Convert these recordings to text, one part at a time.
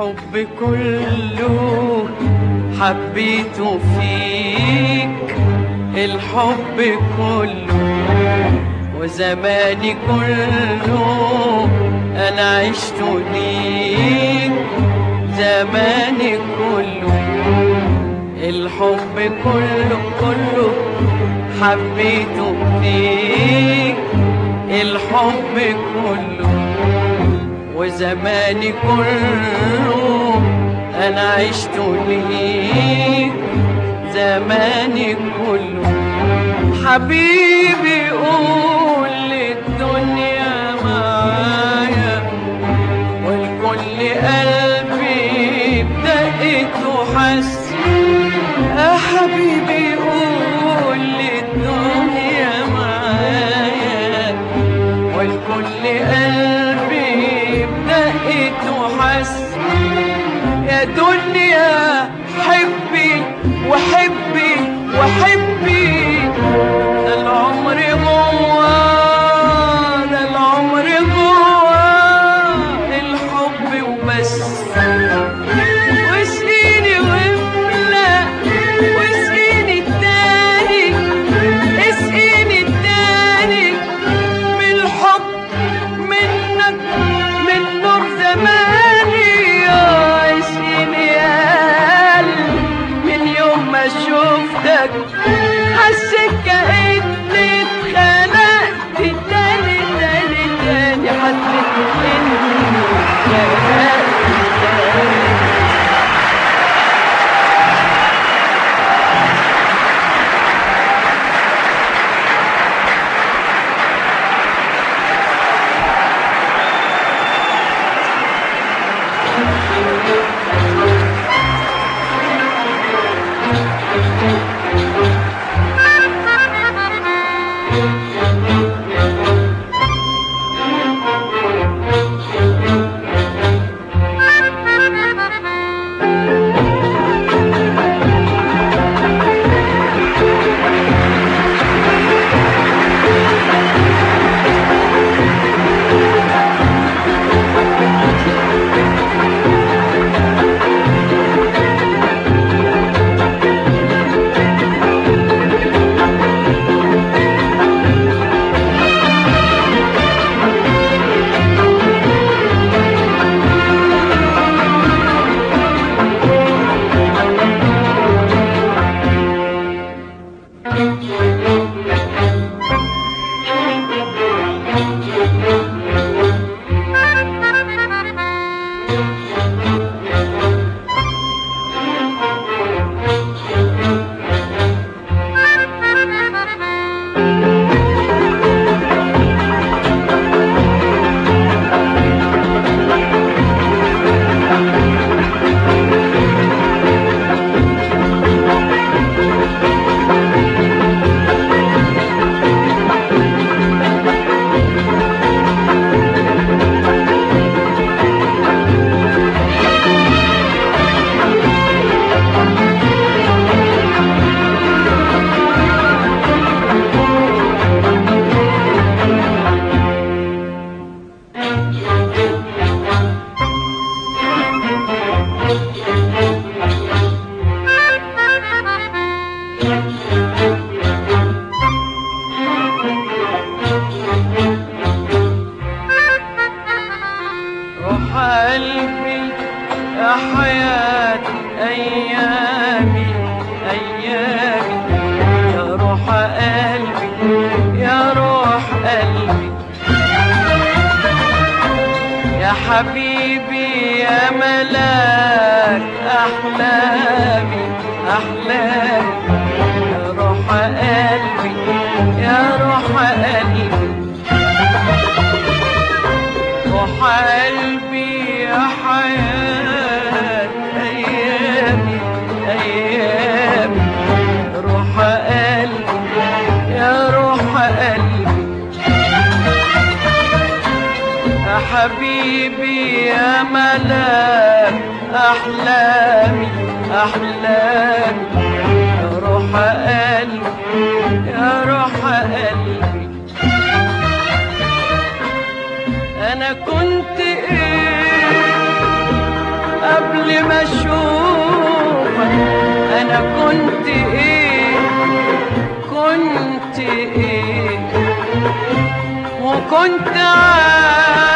الحب كله حبيته فيك. الحب كله وزماني كله أنا عشت ليك زماني كله الحب كله كله حبيته فيك. الحب كله وزماني كله أنا عشت ليك زماني كله حبيبي قول. حبيبي يا ملاك أحلامي أحلامي. يا روح قلبي يا روح قلبي. روح قلبي. احلام أحلامي أحلامي. يا روح قلبي يا روح قلبي. أنا كنت إيه قبل ما أشوفك؟ أنا كنت إيه؟ كنت إيه؟ وكنت عارف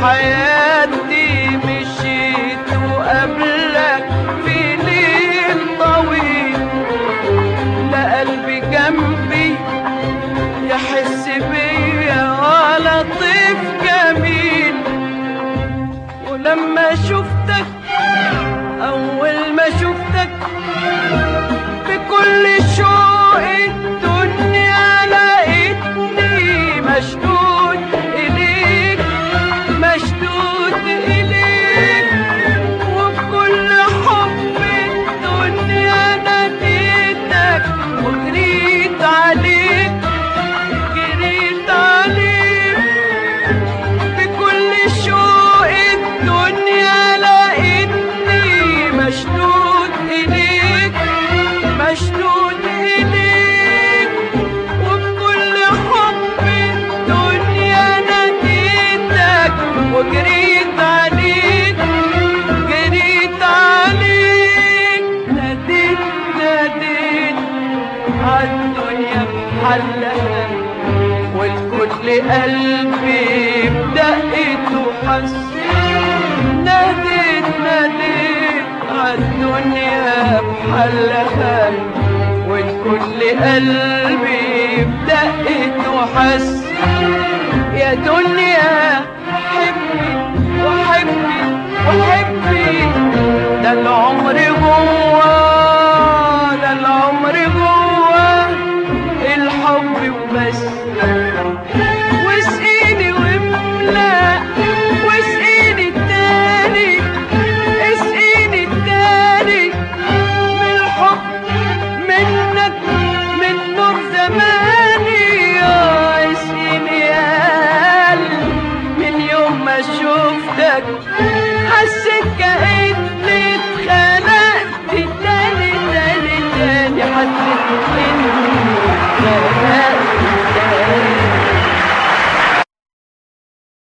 My. قلبي بدقت وحسيت ناديت ناديت عالدنيا بحلها والكل قلبي بدقت وحسيت يا دنيا حبي وحبي وحبي ده العمر جوه